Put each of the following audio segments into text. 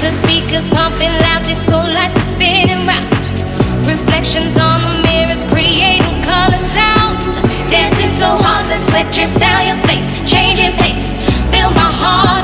The speakers pumping loud, disco lights are spinning round. Reflections on the mirrors creating color sound. Dancing so hard, the sweat drips down your face. Changing pace, feel my heart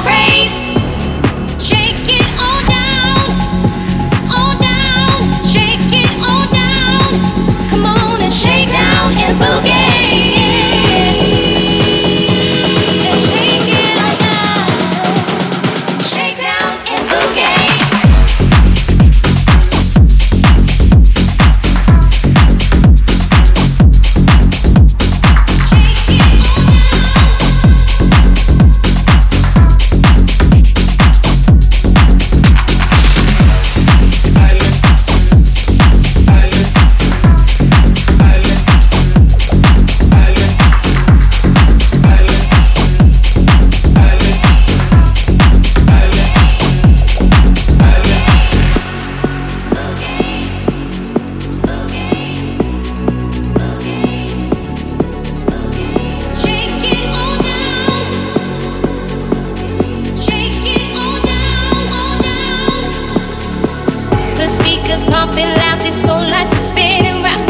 speakers pumping loud, disco lights are spinning round.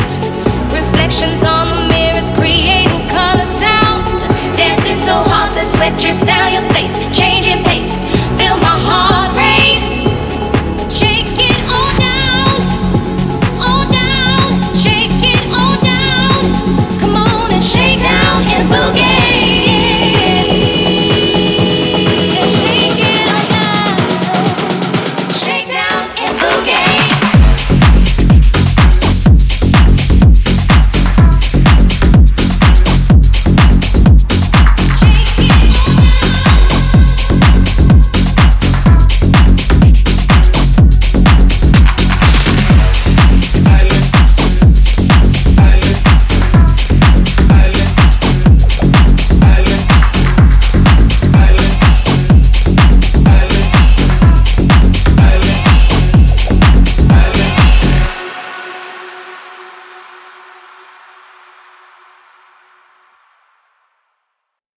Reflections on the mirrors creating color sound. Dancing so hard, the sweat drips down your face.